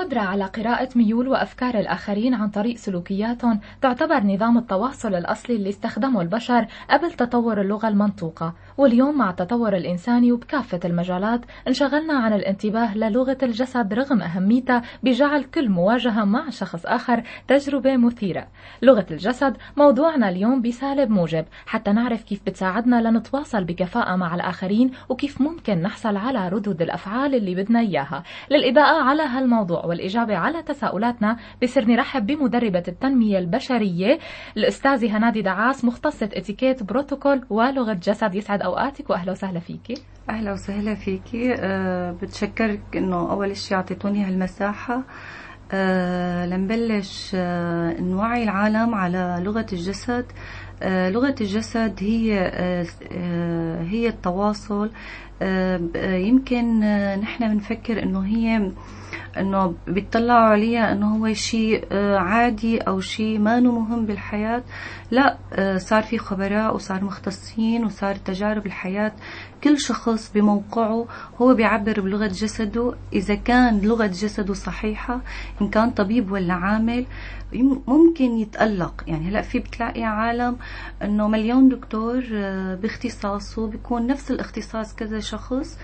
القدرة على قراءة ميول وأفكار الآخرين عن طريق سلوكياتهم تعتبر نظام التواصل الأصلي اللي استخدمه البشر قبل تطور اللغة المنطوقة. واليوم مع التطور الإنساني وبكافة المجالات انشغلنا عن الانتباه للغة الجسد رغم أهميتها بجعل كل مواجهة مع شخص آخر تجربة مثيرة. لغة الجسد موضوعنا اليوم بسالب موجب حتى نعرف كيف بتساعدنا لنتواصل بكفاءة مع الآخرين وكيف ممكن نحصل على ردود الأفعال اللي بدنا إياها. للإضاءة على هالموضوع والإجابة على تساؤلاتنا بصير نرحب بمدربة التنمية البشرية الأستاذة هنادي دعاس مختصة إتيكيت بروتوكول ولغة جسد يسعد أوقاتك وأهلا وسهلا فيكي. أهلا وسهلا فيكي. أه بتشكرك إنه أول شيء أعطيتوني هالمساحة. أه لنبلش أه نوعي العالم على لغة الجسد. أه لغة الجسد هي أه هي التواصل. أه يمكن أه نحن بنفكر إنه هي إنه بيطلعوا عليها إنه هو شيء عادي أو شيء ما مهم بالحياة. لا صار في خبراء وصار مختصين وصار تجارب الحياة. كل شخص بموقعه هو بيعبر بلغة جسده. إذا كان لغة جسده صحيحة إن كان طبيب ولا عامل ممكن يتألق. يعني هلأ في بتلاقي عالم إنه مليون دكتور باختصاصه بيكون نفس الاختصاص كذا شخص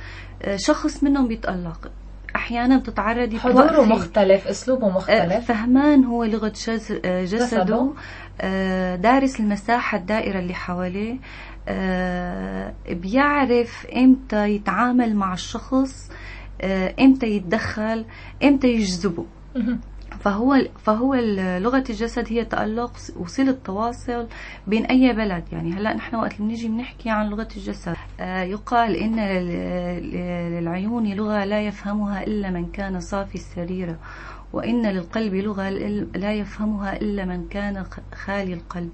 شخص منهم بيتألق. أحيانا بتتعرضي حضوره مختلف أسلوبه مختلف. فهمان هو لغة جسده. دارس المساحة الدائرة اللي حواليه. بيعرف إمتى يتعامل مع الشخص. إمتى يتدخل. إمتى يجذبه. فهو فهو لغة الجسد هي تألق وصلة تواصل بين أي بلد. يعني هلأ نحن وقت بنيجي بنحكي عن لغة الجسد يقال إن للعيون لغة لا يفهمها إلا من كان صافي السريره وإن للقلب لغة لا يفهمها إلا من كان خالي القلب.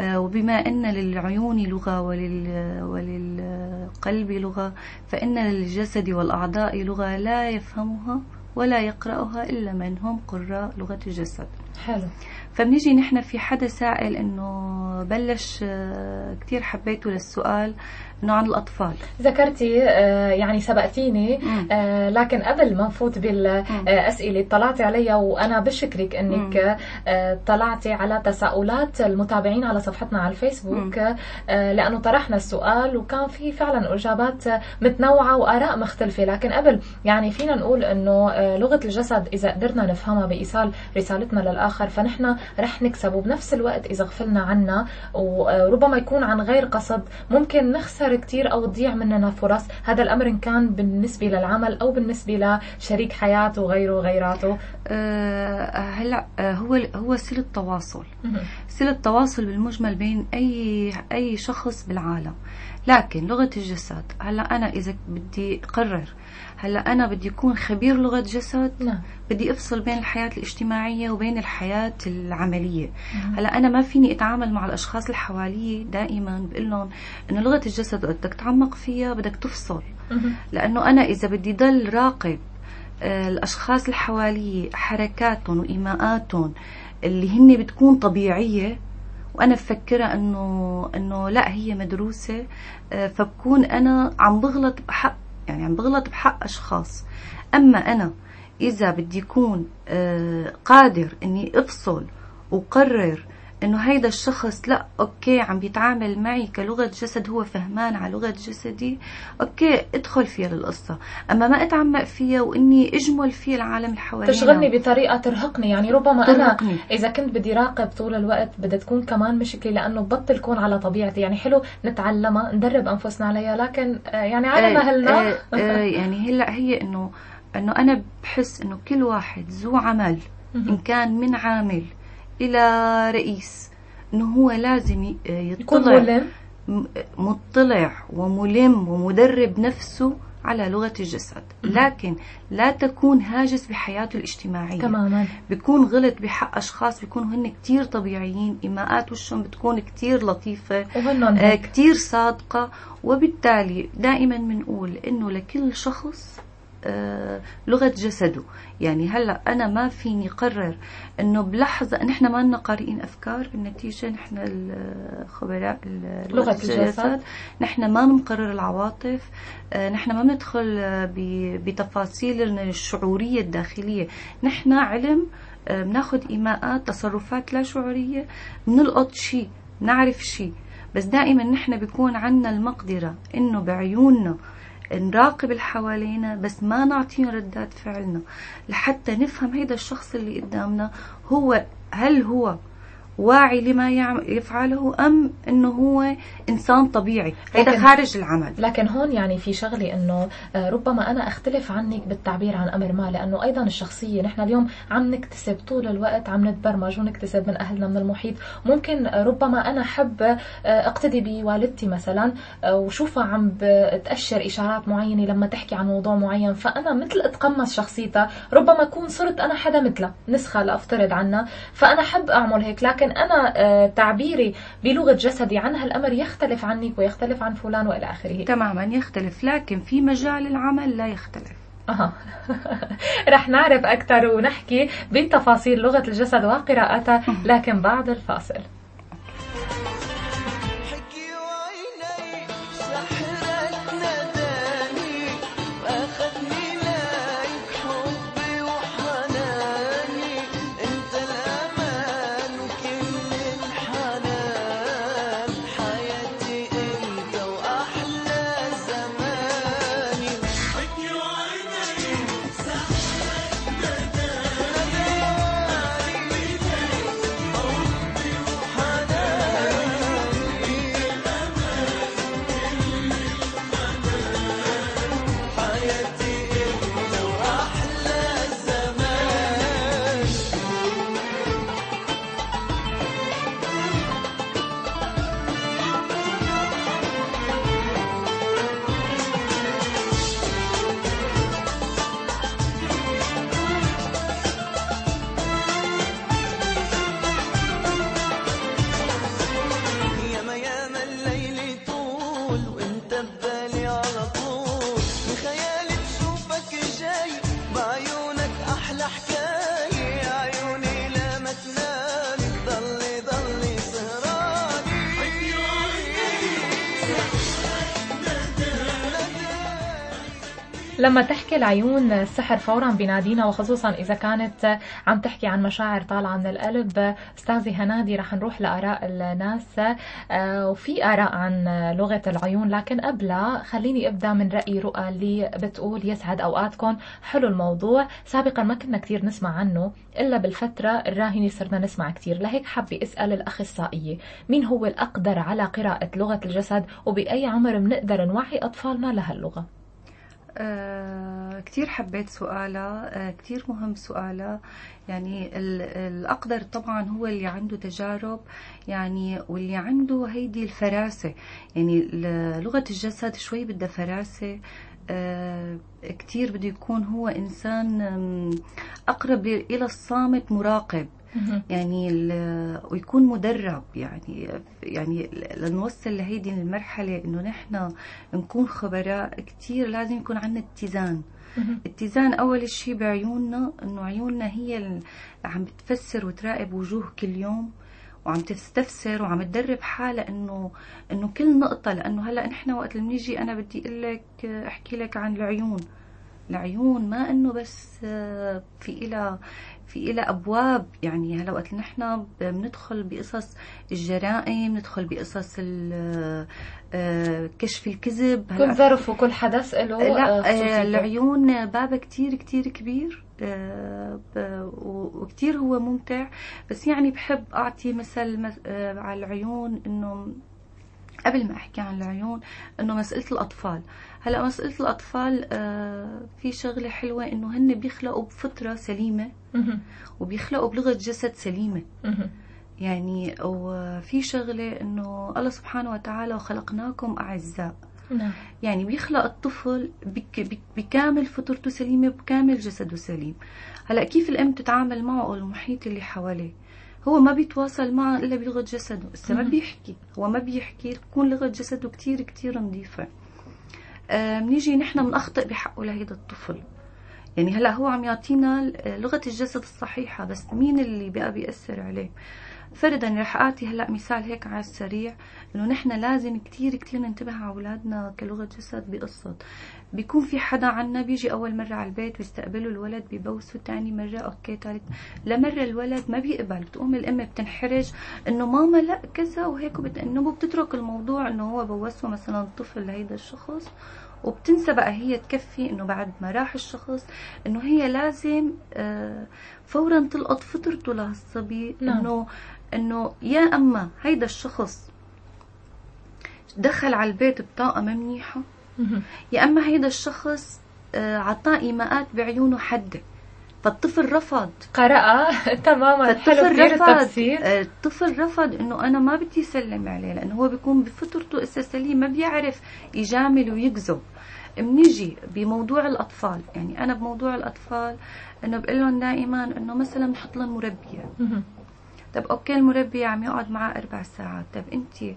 وبما أن للعيون لغة ولل وللقلب لغة فإن للجسد والأعضاء لغة لا يفهمها ولا يقرأها إلا من هم قراء لغة الجسد. حلو. فبنيجي نحن في حدا سائل إنه بلش كثير حبيته للسؤال انه عن الأطفال. ذكرتي يعني سبقتيني لكن قبل ما نفوت بالأسئلة طلعتي عليها وأنا بشكرك إنك طلعتي على تساؤلات المتابعين على صفحتنا على الفيسبوك لأنه طرحنا السؤال وكان في فعلا إجابات متنوعة وآراء مختلفة. لكن قبل يعني فينا نقول إنه لغة الجسد إذا قدرنا نفهمها بإيصال رسالتنا للآخر فنحن رح نكسب. وبنفس الوقت إذا غفلنا عنها وربما يكون عن غير قصد ممكن نخسر كتير أو تضيع مننا فرص. هذا الأمر إن كان بالنسبة للعمل أو بالنسبة لشريك حياته وغيره وغيراته. أه هلأ هو هو صلة تواصل صلة تواصل بالمجمل بين أي أي شخص بالعالم. لكن لغة الجسد هلأ أنا إذا بدي قرر هلا أنا بدي أكون خبير لغة جسد نعم. بدي أفصل بين الحياة الاجتماعية وبين الحياة العملية مم. هلا أنا ما فيني أتعامل مع الأشخاص اللي حوالي دائما بقول لهم إنه لغة الجسد بدك تتعمق فيها بدك تفصل مم. لأنه أنا إذا بدي ضل راقب الأشخاص اللي حوالي حركاتهم وإيماءاتهم اللي هن بتكون طبيعية وأنا بفكرها انه إنه لا هي مدروسة فبكون أنا عم بغلط بحق يعني عم بغلط بحق أشخاص. أما أنا إذا بدي يكون قادر إني أفصل وقرر إنه هيدا الشخص لا okay عم بيتعامل معي كلغة جسد هو فهمان على لغة جسدي okay ادخل فيها للقصة. أما ما أتعمق فيها وإني أجمل فيه العالم اللي حوالينا. تشغلني بطريقة ترهقني. يعني ربما ترهقني. أنا إذا كنت بدي راقب طول الوقت بدها تكون كمان مشكلة لأنه ببطل كون على طبيعتي. يعني حلو نتعلمها ندرب أنفسنا عليها لكن يعني على مهلنا آه آه يعني هلأ هي إنه إنه أنا بحس إنه كل واحد ذو عمل إن كان من عامل إلى رئيس إنه هو لازم يكون يطلع مطلع وملم ومدرب نفسه على لغة الجسد. لكن لا تكون هاجس بحياته الاجتماعية. تماما. بيكون غلط بحق أشخاص بيكونوا هن كتير طبيعيين إيماءات وشهم بتكون كتير لطيفة آه. كتير صادقة. وبالتالي دائما بنقول إنه لكل شخص لغة جسده. يعني هلا أنا ما فيني قرر إنه بلحظة نحن ما لنا قارئين أفكار بالنتيجة نحن الخبراء لغة الجسد. نحن ما بنقرر العواطف آه، نحن ما بندخل بتفاصيل الشعورية الداخلية. نحن علم بناخذ إيماءات تصرفات لا شعورية بنلقط شيء نعرف شيء بس دائما نحن بيكون عنا المقدرة إنه بعيوننا نراقب اللي حوالينا بس ما نعطيهم ردات فعلنا. لحتى نفهم هيدا الشخص اللي قدامنا هو هل هو واعي لما يفعله أم إنه هو إنسان طبيعي هذا خارج العمل. لكن هون يعني في شغلة إنه آه، ربما أنا أختلف عنك بالتعبير عن أمر ما لأنه أيضا الشخصية نحن اليوم عم نكتسب طول الوقت عم نتبرمج ونكتسب من أهلنا من المحيط. ممكن ربما أنا حب آه، أقتدي بوالدتي مثلا آه، وشوفها عم بتأشر إشارات معينة لما تحكي عن موضوع معين فأنا مثل أتقمص شخصيتها. ربما أكون صرت أنا حدا مثلها نسخة لافترض عنها. فأنا حب أعمل هيك لكن لكن أنا آه، تعبيري بلغة جسدي عن هالأمر يختلف عنك ويختلف عن فلان وإلى آخره. تماما يختلف لكن في مجال العمل لا يختلف. أها. رح نعرف أكثر ونحكي بتفاصيل لغة الجسد وقراءتها لكن بعد الفاصل. لما تحكي العيون السحر فورا بينادينا وخصوصا إذا كانت عم تحكي عن مشاعر طالعة من القلب. استاذي هنادي رح نروح لآراء الناس. آه، وفي آراء عن لغة العيون لكن قبلها خليني أبدأ من رأي رؤى اللي بتقول يسعد أوقاتكم. حلو الموضوع. سابقا ما كنا كثير نسمع عنه إلا بالفترة الراهنة صرنا نسمع كثير لهيك حابة أسأل الأخصائية مين هو الأقدر على قراءة لغة الجسد؟ وبأي عمر بنقدر نوعي أطفالنا لهاللغة؟ كتير حبيت سؤالها آه كتير مهم سؤالها يعني الأقدر طبعا هو اللي عنده تجارب يعني واللي عنده هيدي الفراسة. يعني لغة الجسد شوي بدها فراسة. آه كتير بده يكون هو إنسان أقرب إلى الصامت مراقب. يعني ويكون مدرب يعني يعني لنوصل لهيدي المرحلة إنه نحن نكون خبراء كثير لازم يكون عندنا اتزان. اتزان أول شيء بعيوننا إنه عيوننا هي اللي عم بتفسر وتراقب وجوه كل يوم وعم تستفسر وعم تدرب حالها إنه إنه كل نقطة لأنه هلأ نحن وقت اللي بنيجي أنا بدي أقول لك أحكي لك عن العيون. العيون ما إنه بس في إلى في إلى أبواب يعني هلا وقت نحن بندخل بقصص الجرائم ندخل بقصص آه، كشف الكذب. كل ظرف وكل حدث له لا آه، العيون بابها كتير كتير كبير وكتير هو ممتع. بس يعني بحب أعطي مثل آه، على العيون إنه قبل ما أحكي عن العيون إنه مسألة الأطفال. هلأ مسألة الأطفال آه في شغلة حلوة إنه هن بيخلقوا بفطرة سليمة وبيخلقوا بلغة جسد سليمة. يعني وفي شغلة إنه الله سبحانه وتعالى وخلقناكم أعزاء. نعم. يعني بيخلق الطفل بك بكامل فطرته سليمة بكامل جسده سليم. هلأ كيف الأم تتعامل معه والمحيط اللي حواليه؟ هو ما بيتواصل معه إلا بلغه جسده. بس ما بيحكي. هو ما بيحكي. تكون لغة جسده كتير كتير نظيفة. آه بنيجي نحن بنخطئ بحقه لهيدا الطفل. يعني هلا هو عم يعطينا لغة الجسد الصحيحة بس مين اللي بقى بيأثر عليه؟ فرضا رح اعطي هلأ مثال هيك على السريع إنه نحن لازم كثير كثير ننتبه على أولادنا كلغة جسد بقصه بيكون في حدا عنا بيجي أول مرة على البيت بيستقبله الولد ببوسه ثاني مرة أوكي ثالث لمرة الولد ما بيقبل بتقوم الأم بتنحرج إنه ماما لأ كذا وهيك وبتأنبه بتترك الموضوع إنه هو بوسه مثلا طفل لهيدا الشخص. وبتنسى بقى هي تكفي إنه بعد ما راح الشخص إنه هي لازم آه، فورا تلقط فطرته لهالصبي. نعم. إنه إنه يا أما هيدا الشخص دخل على البيت بطاقة ما منيحه يا أما هيدا الشخص آه، عطاه إيماءات بعيونه حدة. فالطفل رفض. قرأ تماما. الطفل رفض. التفسير. آه، الطفل رفض إنه أنا ما بدي اسلم عليه لأنه هو بيكون بفطرته اسا سليم ما بيعرف يجامل ويكذب. بنيجي بموضوع الأطفال يعني أنا بموضوع الأطفال إنه بقول لهم دائما إنه مثلا بنحط لهم مربية. طب أوكي المربي عم يقعد معه أربع ساعات. طب انت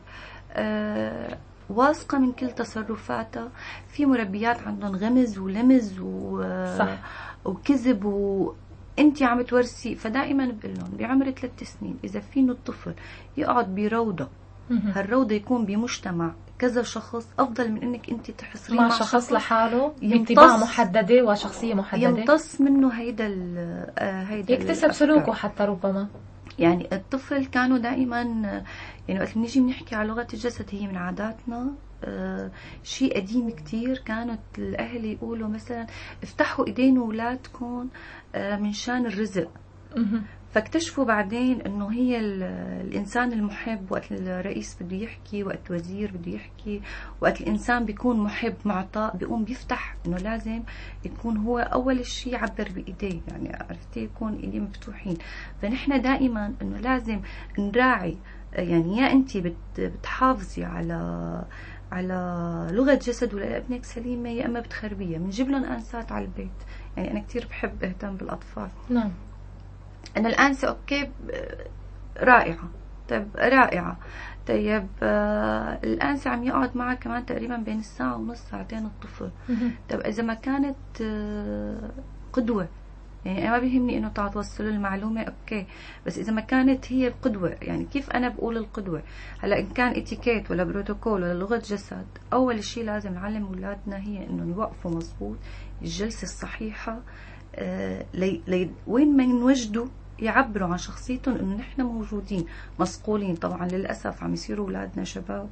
آه واثقة من كل تصرفاتها؟ في مربيات عندهم غمز ولمز و صح. وكذب و انت عم تورثي فدائما بقول لهم بعمر ثلاث سنين إذا فينه الطفل يقعد بروضة هالروضة يكون بمجتمع كذا شخص أفضل من إنك انت تحصرين مع, مع شخص, شخص لحاله بانطباع محددة وشخصية محددة. يمتص منه هيدا آه، هيدا يكتسب سلوكه حتى ربما. يعني الطفل كانوا دائما يعني وقت بنيجي بنحكي على لغة الجسد هي من عاداتنا. آه شيء قديم كتير كانت الأهل يقولوا مثلا افتحوا إيدين أولادكم آه من شان الرزق فاكتشفوا بعدين إنه هي الإنسان المحب وقت الرئيس بده يحكي وقت الوزير بده يحكي وقت الإنسان بيكون محب معطاء بيقوم بيفتح إنه لازم يكون هو أول شيء يعبر بإيديه يعني عرفتي؟ يكون إيديه مفتوحين. فنحن دائما إنه لازم نراعي يعني يا انت بتحافظي على على لغة جسد ولابنك سليمة يا أما بتخربيها. بنجيب لهم آنسات على البيت. يعني أنا كثير بحب أهتم بالأطفال. نعم. أنا الآنسة okay رائعة. طيب رائعة. طيب آه الآنسة عم يقعد معها كمان تقريبا بين الساعة ونص ساعتين الطفل. طيب إذا ما كانت آه قدوة يعني أنا ما بيهمني تعال توصل المعلومة okay. بس إذا ما كانت هي قدوة يعني كيف أنا بقول القدوة؟ هلأ إن كان إتيكيت ولا بروتوكول ولا لغة جسد أول شيء لازم نعلم أولادنا هي إنه يوقفوا مزبوط الجلسة الصحيحة آه لي لي وين ما ينوجدوا يعبروا عن شخصيتهم إنه نحن موجودين مصقولين طبعا للأسف عم يصيروا أولادنا شباب.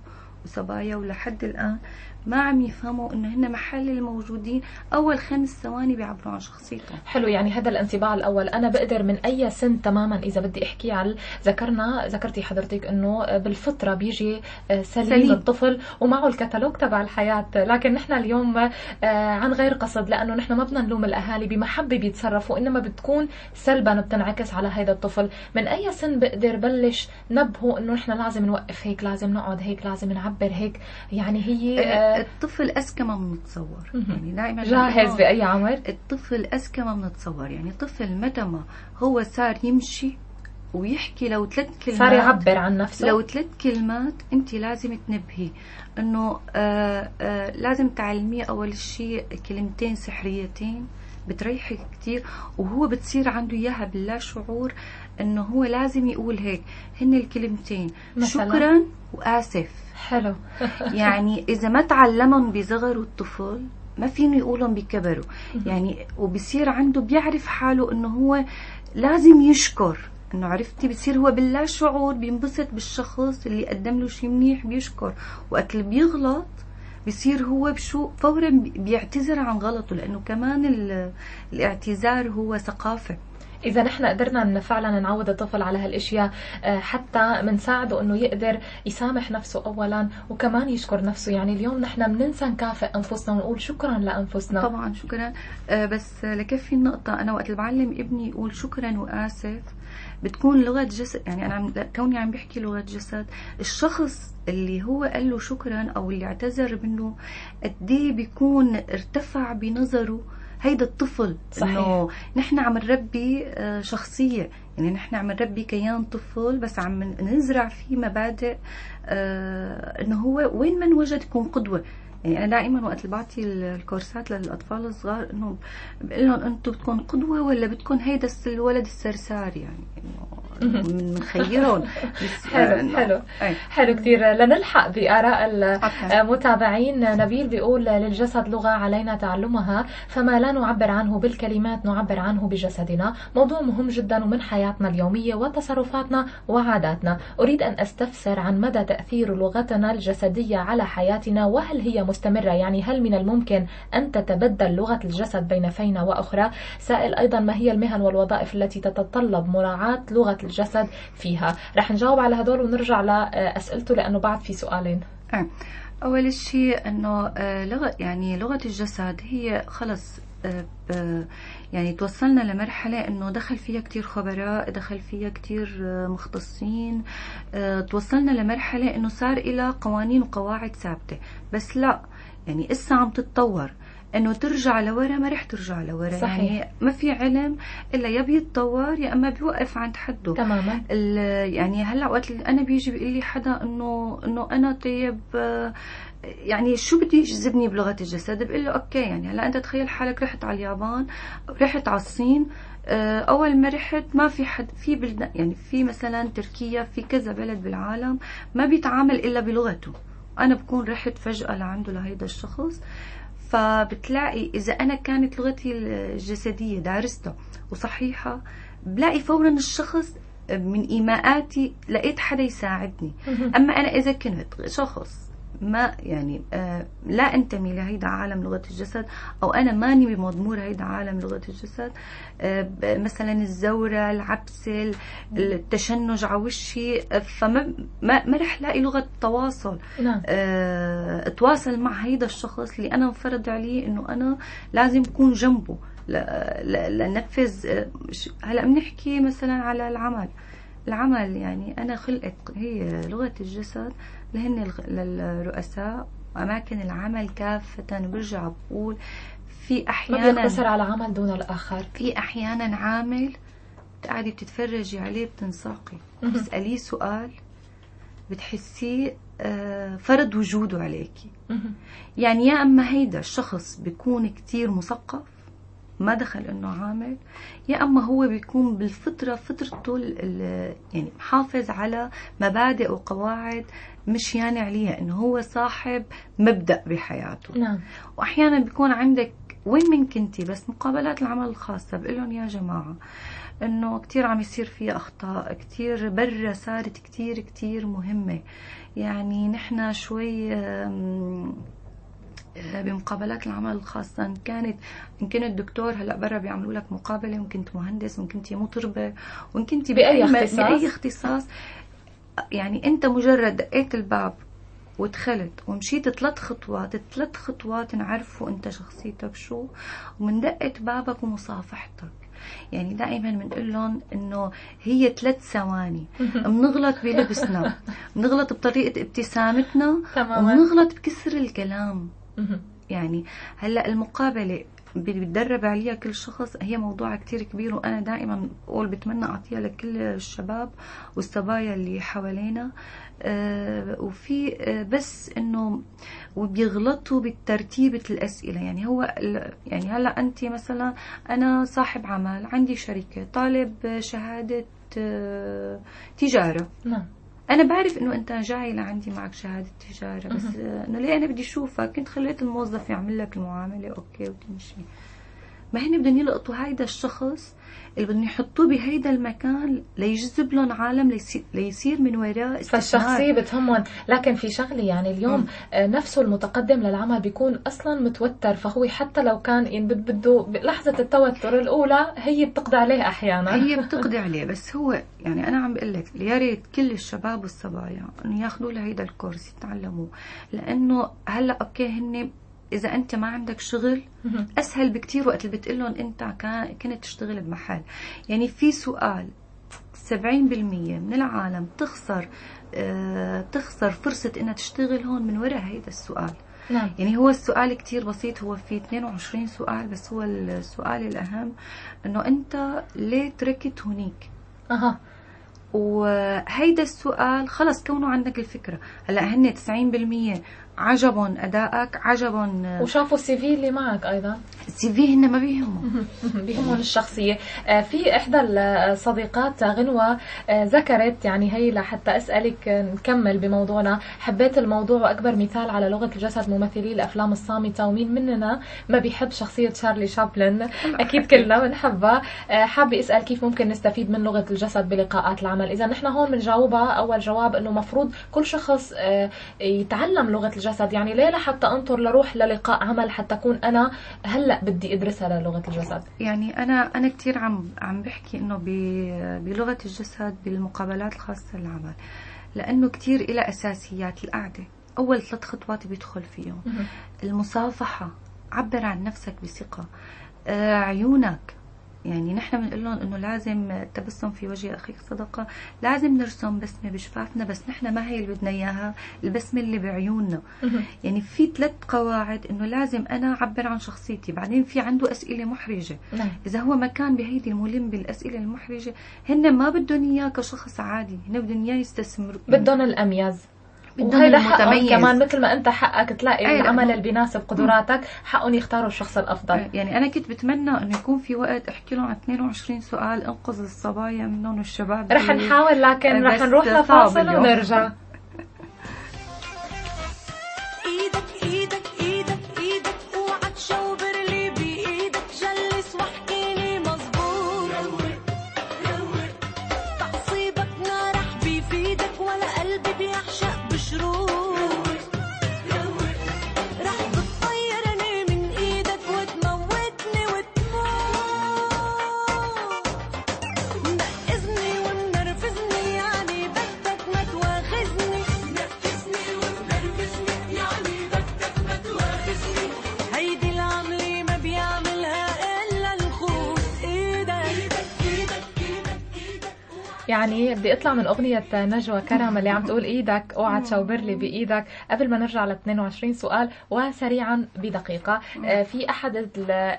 وصبايا ولحد الآن ما عم يفهموا إنه هن محل الموجودين أول خمس ثواني بيعبروا عن شخصيتهم. حلو يعني هذا الانطباع الأول. أنا بقدر من أي سن تماما إذا بدي أحكي على ذكرنا ذكرتي حضرتك إنه بالفطرة بيجي آه، سليم, سليم. الطفل ومعه الكتالوج تبع الحياة. لكن نحن اليوم آه، عن غير قصد لأنه نحن ما بدنا نلوم الأهالي بمحبة بيتصرفوا إنما بتكون سلبا بتنعكس على هذا الطفل. من أي سن بقدر بلش نبهه إنه نحن لازم نوقف هيك لازم نقعد هيك لازم نعبر هيك. يعني هي آه، الطفل أذكى ما بنتصور يعني دائما جاهز بأي عمر؟ الطفل أذكى ما بنتصور يعني طفل متى ما هو صار يمشي ويحكي لو ثلاث كلمات صار يعبر عن نفسه. لو ثلاث كلمات أنت لازم تنبهي إنه آآ آه، آآ آه، لازم تعلميه أول شيء كلمتين سحريتين. بتريحك كثير وهو بتصير عنده إياها باللا شعور إنه هو لازم يقول هيك. هن الكلمتين مثلا. شكرا وآسف. حلو. يعني إذا ما تعلمهم بصغره الطفل ما فينه يقولهم بكبره. يعني وبصير عنده بيعرف حاله إنه هو لازم يشكر. إنه عرفتي؟ بصير هو باللا شعور بينبسط بالشخص اللي قدم له شيء منيح بيشكر. وقت اللي بيغلط بصير هو بشو فورا بيعتذر عن غلطه لأنه كمان الاعتذار هو ثقافة. إذا نحن قدرنا فعلا نعود الطفل على هالأشياء آه، حتى بنساعده إنه يقدر يسامح نفسه اولا وكمان يشكر نفسه. يعني اليوم نحن بننسى نكافئ أنفسنا ونقول شكرا لأنفسنا. طبعا شكرا. آه، بس لكفي النقطة أنا وقت بعلم ابني يقول شكرا وآسف. بتكون لغة جسد يعني أنا عم كوني عم بحكي لغة جسد الشخص اللي هو قال له شكرا أو اللي اعتذر منه قد إيه بيكون ارتفع بنظره هيدا الطفل. صحيح. إنه نحن عم نربي آه، شخصية. يعني نحن عم نربي كيان طفل بس عم نزرع فيه مبادئ آه، إنه هو وين ما انوجد يكون قدوة. يعني أنا دائما وقت اللي بعطي الكورسات للأطفال الصغار إنه بقول لهم أنتم بدكم قدوة ولا بدكم هيدا الولد السرسار يعني بنخيرهم حلو حلو. حلو كثير لنلحق بآراء المتابعين نبيل بيقول للجسد لغة علينا تعلمها فما لا نعبر عنه بالكلمات نعبر عنه بجسدنا. موضوع مهم جدا ومن حياتنا اليومية وتصرفاتنا وعاداتنا. أريد أن أستفسر عن مدى تأثير لغتنا الجسدية على حياتنا وهل هي مستمرة. يعني هل من الممكن أن تتبدل لغة الجسد بين فينه وأخرى؟ سائل أيضا ما هي المهن والوظائف التي تتطلب مراعاة لغة الجسد فيها؟ رح نجاوب على هدول ونرجع لأسئلته لأنه بعد في سؤالين. آه. أول شيء أنه آه، لغة يعني لغة الجسد هي خلص آه، يعني توصلنا لمرحلة إنه دخل فيها كتير خبراء دخل فيها كتير مختصين توصلنا لمرحلة إنه صار إلى قوانين وقواعد ثابتة. بس لا يعني إسا عم تتطور. إنه ترجع لورا ما رح ترجع لورا. صحيح. يعني ما في علم إلا يا بيتطور يا أما بيوقف عند حده. تماما. يعني هلأ وقت أنا بيجي بيقول لي حدا إنه إنه أنا طيب يعني شو بدي يجذبني بلغة الجسد؟ بقول له أوكي يعني هلا أنت تخيل حالك رحت على اليابان رحت على الصين آه، أول ما رحت ما في حد في بلدان يعني في مثلا تركيا في كذا بلد بالعالم ما بيتعامل إلا بلغته. أنا بكون رحت فجأة لعنده لهيدا الشخص فبتلاقي إذا أنا كانت لغتي الجسدية دارستها وصحيحة بلاقي فورا الشخص من إيماءاتي لقيت حدا يساعدني. أما أنا إذا كنت شخص ما يعني آه لا أنتمي لهيدا عالم لغة الجسد أو أنا ماني بمضمور هيدا عالم لغة الجسد. آه مثلا الزورة العبسة التشنج على وشي فما ما, ما رح لاقي لغة تواصل. نعم. آه أتواصل مع هيدا الشخص اللي أنا مفرض عليه إنه أنا لازم أكون جنبه. لنفذ آه، هلأ بنحكي مثلا على العمل. العمل يعني أنا خلقت هي لغة الجسد لهن للرؤساء أماكن العمل كافة برجع بقول في أحيانا ما بيقتصر على عمل دون الآخر. في أحيانا عامل قاعدة بتتفرجي عليه بتنساقي. بتسأليه سؤال بتحسيه آه، فرض وجوده عليكي. يعني يا أما هيدا الشخص بيكون كتير مثقف ما دخل إنه عامل يا أما هو بيكون بالفطرة فطرته يعني محافظ على مبادئ وقواعد مشيان عليها إنه هو صاحب مبدأ بحياته. نعم. وأحيانا بيكون عندك وين من كنتي بس مقابلات العمل الخاصة بقول لهم يا جماعة إنه كثير عم يصير فيها أخطاء كثير برا صارت كثير كثير مهمة. يعني نحن شوي بمقابلات العمل الخاصة إن كانت إن كنت دكتور هلأ برا بيعملوا لك مقابلة وإن كنت مهندس وإن كنت مطربة وإن كنت بأي اختصاص؟ بأي اختصاص. يعني أنت مجرد دقيت الباب ودخلت ومشيت ثلاث خطوات ثلاث خطوات نعرفوا أنت شخصيتك شو ومن دقة بابك ومصافحتك. يعني دائما بنقول لهم إنه هي ثلاث ثواني. بنغلط بلبسنا بنغلط بطريقة ابتسامتنا وبنغلط بكسر الكلام. يعني هلأ المقابلة بيتدرب عليها كل شخص. هي موضوع كتير كبير وأنا دائما بقول بتمنى أعطيها لكل الشباب والصبايا اللي حوالينا. آه وفي آه بس إنه وبيغلطوا بترتيبة الأسئلة. يعني هو يعني هلأ أنت مثلا أنا صاحب عمل عندي شركة طالب شهادة آه تجارة. نعم. أنا بعرف إنه أنت جاي لعندي معك شهادة تجارة بس انه ليه أنا بدي أشوفك؟ كنت خليت الموظف يعمل لك المعاملة أوكي وتمشي. ما هن بدهم يلقطوا هيدا الشخص اللي بدهم يحطوه بهيدا المكان ليجذب لهم عالم ليصير, من وراء فالشخصية بتهمهم. لكن في شغلة يعني اليوم م. آه، نفسه المتقدم للعمل بيكون أصلا متوتر. فهو حتى لو كان يعني بده لحظة التوتر الأولى هي بتقضي عليه أحيانا. هي بتقضي عليه. بس هو يعني أنا عم بقول لك يا ريت كل الشباب والصبايا إنه ياخذوا لهيدا ال course يتعلموه. لأنه هلأ okay هن إذا أنت ما عندك شغل أسهل بكتير وقت اللي بتقول لهم انت كنت تشتغل بمحل. يعني في سؤال 70% من العالم تخسر آه تخسر فرصة إنها تشتغل هون من وراء هيدا السؤال. نعم. يعني هو السؤال كتير بسيط هو في 22 سؤال بس هو السؤال الأهم أنه أنت ليه تركت هنيك؟ أها. وهيدا السؤال خلص كونه عندك الفكرة. هلأ هن 90% عجبهم أدائك عجبهم وشافوا السي في اللي معك أيضا. السي في هن ما بيهمهم. بيهمهم الشخصية. آه، في إحدى الصديقات غنوة آه، ذكرت يعني هي لحتى أسألك نكمل بموضوعنا. حبيت الموضوع وأكبر مثال على لغة الجسد ممثلي الأفلام الصامتة ومين مننا ما بيحب شخصية شارلي شابلن؟ أكيد كلنا بنحبها. آه، حابة أسأل كيف ممكن نستفيد من لغة الجسد بلقاءات العمل؟ إذا نحن هون بنجاوبها أول جواب إنه مفروض كل شخص يتعلم لغة الجسد الجسد. يعني ليه لحتى أنطر لروح للقاء عمل حتى أكون أنا هلأ بدي أدرسها للغة الجسد؟ يعني أنا أنا كثير عم عم بحكي إنه بلغة الجسد بالمقابلات الخاصة للعمل لأنه كثير إلى أساسيات القعدة. أول ثلاث خطوات بيدخل فيهم. المصافحة عبر عن نفسك بثقة. آه عيونك يعني نحن بنقول لهم إنه لازم التبسم في وجه أخيك صدقة لازم نرسم بسمة بشفافنا بس نحن ما هي اللي بدنا إياها البسمة اللي بعيوننا. يعني في ثلاث قواعد إنه لازم أنا أعبر عن شخصيتي بعدين في عنده أسئلة محرجة. نعم. إذا هو ما كان بهيدي الملم بالأسئلة المحرجة هن ما بدهم إياه كشخص عادي هن بدهم إياه يستثمروا. بدهم الاميز وهذا حقهم كمان مثل ما أنت حقك تلاقي أيه العمل اللي بيناسب قدراتك حقهم يختاروا الشخص الأفضل. يعني أنا كنت بتمنى إنه يكون في وقت أحكي لهم عن 22 سؤال أنقذ الصبايا منهم والشباب رح نحاول لكن رح نروح لفاصل ونرجع. يعني بدي اطلع من اغنية نجوى كرم اللي عم تقول إيدك اوعى تشاور لي بإيدك. قبل ما نرجع ل 22 سؤال وسريعا بدقيقة. آه، في أحد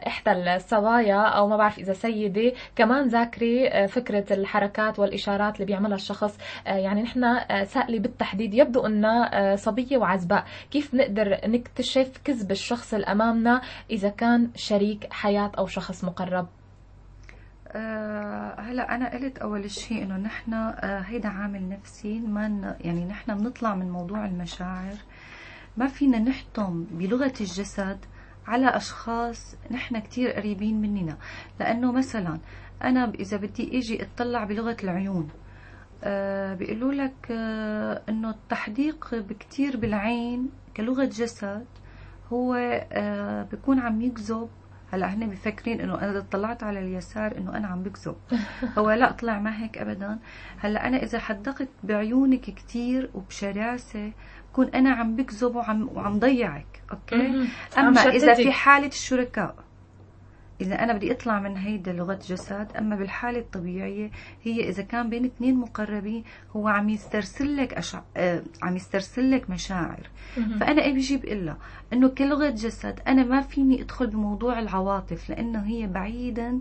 إحدى الصبايا أو ما بعرف إذا سيدة كمان ذاكري آه، فكرة الحركات والإشارات اللي بيعملها الشخص. آه، يعني نحن سائلة بالتحديد. يبدو انها صبية وعزباء. كيف بنقدر نكتشف كذب الشخص اللي امامنا إذا كان شريك حياة أو شخص مقرب؟ هلا أنا قلت أول شيء إنه نحن آه هيدا عامل نفسي ما يعني نحن بنطلع من موضوع المشاعر ما فينا نحتم بلغة الجسد على أشخاص نحن كتير قريبين مننا. لأنه مثلا أنا إذا بدي إجي أطلع بلغة العيون آه بيقولوا لك آه إنه التحديق بكتير بالعين كلغة جسد هو آه بيكون عم يجذب هلا هن بفكرين إنه أنا طلعت على اليسار إنه أنا عم بكذب. هو لا طلع ما هيك ابدا. هلا أنا إذا حدقت بعيونك كثير وبشراسة كون أنا عم بكذب وعم وعم ضيعك أوكي؟ أما إذا في حالة الشركاء إذا أنا بدي أطلع من هيدا لغة جسد أما بالحالة الطبيعية هي إذا كان بين اثنين مقربين هو عم يسترسل لك أشع... آه عم يسترسل لك مشاعر فأنا إيه بجيب إلا؟ إنه كلغة جسد أنا ما فيني أدخل بموضوع العواطف لأنه هي بعيدا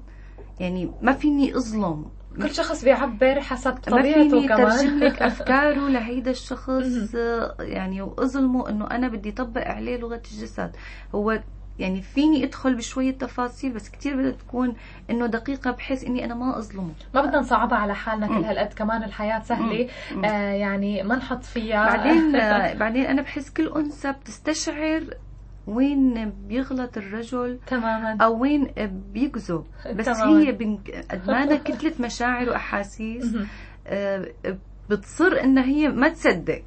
يعني ما فيني أظلم. كل شخص بيعبر حسب طبيعته كمان. ترجم لك أفكاره لهيدا الشخص يعني وأظلمه إنه أنا بدي طبق عليه لغة الجسد. هو يعني فيني ادخل بشوية تفاصيل بس كثير بدها تكون إنه دقيقة بحيث إني أنا ما أظلمه. ما بدنا نصعبها على حالنا كل هالقد كمان الحياة سهلة. آه يعني ما نحط فيها. بعدين آه بعدين أنا بحس كل أنثى بتستشعر وين بيغلط الرجل تماما. أو وين بيكذب بس تماماً. هي قد ما كتله مشاعر وأحاسيس بتصر انها هي ما تصدق.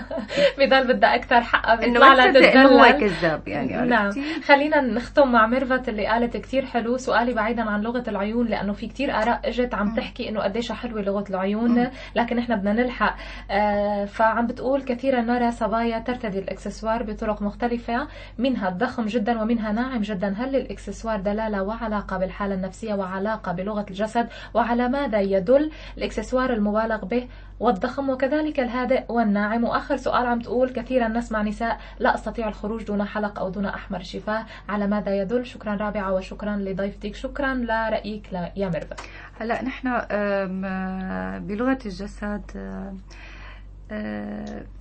بضل بدها أكثر حقها إنه ما تصدق إنه هو كذاب يعني نعم. خلينا نختم مع ميرفت اللي قالت كثير حلو سؤالي بعيدا عن لغة العيون لأنه في كثير آراء إجت عم تحكي إنه قديش حلوة لغة العيون لكن إحنا بدنا نلحق. آه فعم بتقول كثيرا نرى صبايا ترتدي الإكسسوار بطرق مختلفة منها الضخم جدا ومنها ناعم جدا. هل للاكسسوار دلالة وعلاقة بالحالة النفسية وعلاقة بلغة الجسد وعلى ماذا يدل الإكسسوار المبالغ به؟ والضخم وكذلك الهادئ والناعم. وآخر سؤال عم تقول كثيرا نسمع نساء لا أستطيع الخروج دون حلق أو دون أحمر شفاه على ماذا يدل؟ شكرا رابعة وشكرا لضيفتك شكرا لرأيك يا مرفت هلأ نحن بلغة الجسد آه،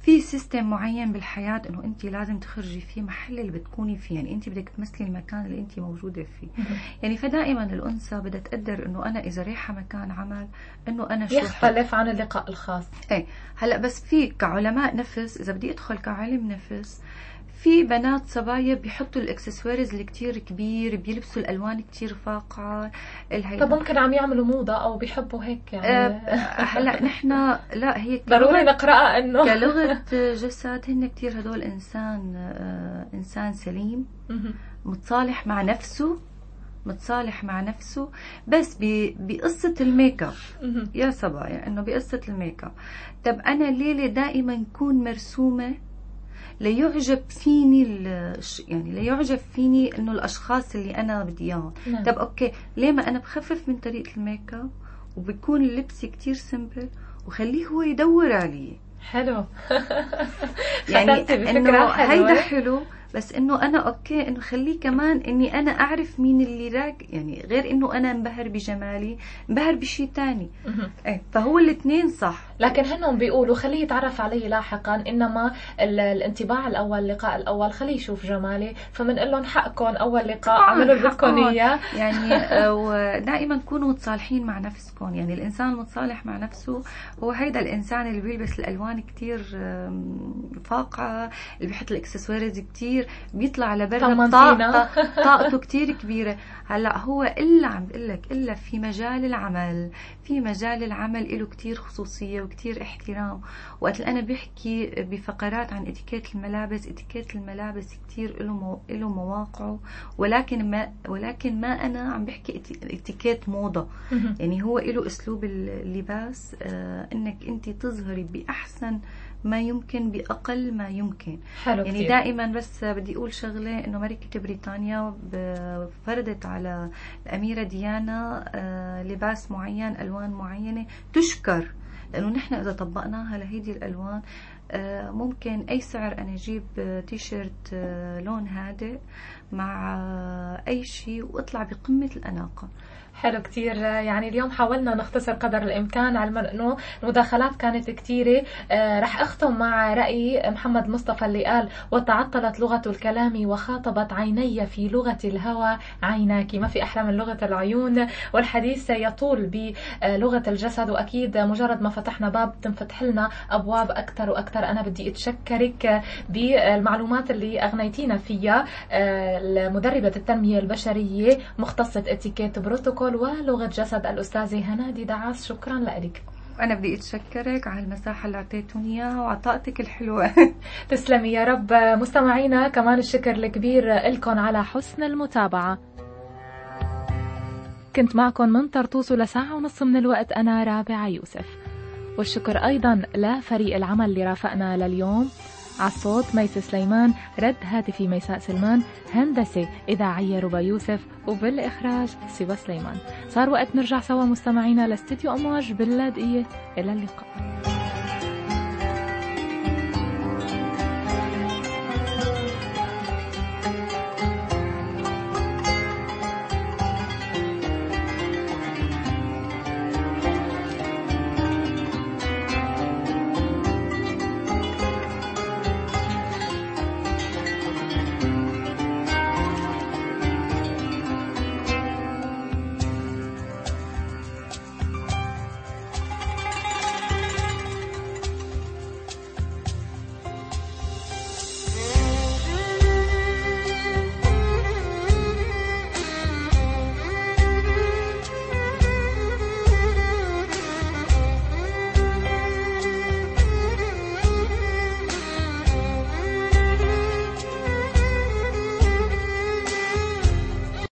في system معين بالحياة إنه انت لازم تخرجي فيه محل اللي بتكوني فيه. يعني انت بدك تمثلي المكان اللي انت موجودة فيه. يعني فدائما الأنثى بدها تقدر إنه أنا إذا رايحة مكان عمل إنه أنا شو يختلف عن اللقاء الخاص. إيه. هلأ بس في كعلماء نفس إذا بدي أدخل كعلم نفس في بنات صبايا بيحطوا الاكسسوارز اللي كتير كبير بيلبسوا الألوان كتير فاقعة طب ممكن عم يعملوا موضة أو بيحبوا هيك يعني؟ أه هلا نحن لا هي ضروري نقرأها إنه. كلغة جسد هن كتير هدول إنسان آه إنسان سليم متصالح مع نفسه متصالح مع نفسه بس بقصة الميك أب. يا صبايا إنه بقصة الميك أب. طب أنا ليه لدائما كون مرسومة ليعجب فيني يعني ليعجب فيني إنه الأشخاص اللي أنا بدي إياهم. نعم. طب okay ليه ما أنا بخفف من طريقة الميك أب وبكون اللبس كتير simple وخليه هو يدور علي؟ حلو. يعني إنه هيدا حلو. بس إنه أنا okay إنه خليه كمان إني أنا أعرف مين اللي راق يعني غير إنه أنا انبهر بجمالي انبهر بشيء ثاني إيه فهو الاثنين صح. لكن هنهم بيقولوا خليه يتعرف علي لاحقا إنما الانطباع الأول اللقاء الأول خليه يشوف جمالي. فبنقول لهم حقكم أول لقاء عملوا اللي بدكم إياه. يعني آه، ودائما كونوا متصالحين مع نفسكم. يعني الإنسان المتصالح مع نفسه. هو هيدا الإنسان اللي بيلبس الألوان كثير فاقعة اللي بيحط الإكسسوارز كثير كثير بيطلع لبرا طاقته طاقته كثير كبيرة. هلا هو إلا عم بقول لك إلا في مجال العمل في مجال العمل له كثير خصوصية وكثير احترام. وقت أنا بحكي بفقرات عن إتيكيت الملابس إتيكيت الملابس كثير له مو... له مواقعه. ولكن ما ولكن ما أنا عم بحكي إتيكيت موضة. يعني هو له أسلوب اللباس آه إنك أنت تظهري بأحسن ما يمكن بأقل ما يمكن. حلو يعني كتير. دائما بس بدي أقول شغلة إنه ملكه بريطانيا فرضت على الأميرة ديانا آه، لباس معين ألوان معينة تشكر. لأنه نحن إذا طبقناها لهيدي الألوان آه، ممكن أي سعر أنا أجيب تيشيرت آه، لون هادئ مع أي شيء وأطلع بقمة الأناقة. حلو كتير. يعني اليوم حاولنا نختصر قدر الإمكان على أنه المداخلات كانت كتيرة. آه رح أختم مع رأي محمد مصطفى اللي قال وتعطلت لغة الكلام وخاطبت عيني في لغة الهوى عيناك. ما في أحلى من لغة العيون. والحديث يطول بلغة الجسد. وأكيد مجرد ما فتحنا باب تنفتح لنا أبواب أكثر وأكثر. أنا بدي أتشكرك بالمعلومات اللي أغنيتينا فيها. آه، مدربة التنمية البشرية مختصة اتيكيت بروتوكول. الأطفال ولغة جسد الأستاذة هنادي دعاس شكرا لك. أنا بدي أتشكرك على المساحة اللي أعطيتوني إياها وعلى طاقتك الحلوة. تسلمي يا رب. مستمعينا كمان الشكر الكبير لكم على حسن المتابعة. كنت معكم من طرطوس لساعة ونص من الوقت أنا رابعة يوسف. والشكر أيضا لفريق العمل اللي رافقنا لليوم. على الصوت ميس سليمان رد هاتفي ميساء سلمان هندسة إذاعية ربا يوسف وبالإخراج سيبا سليمان. صار وقت نرجع سوا مستمعينا لاستديو أمواج باللاذقية إلى اللقاء.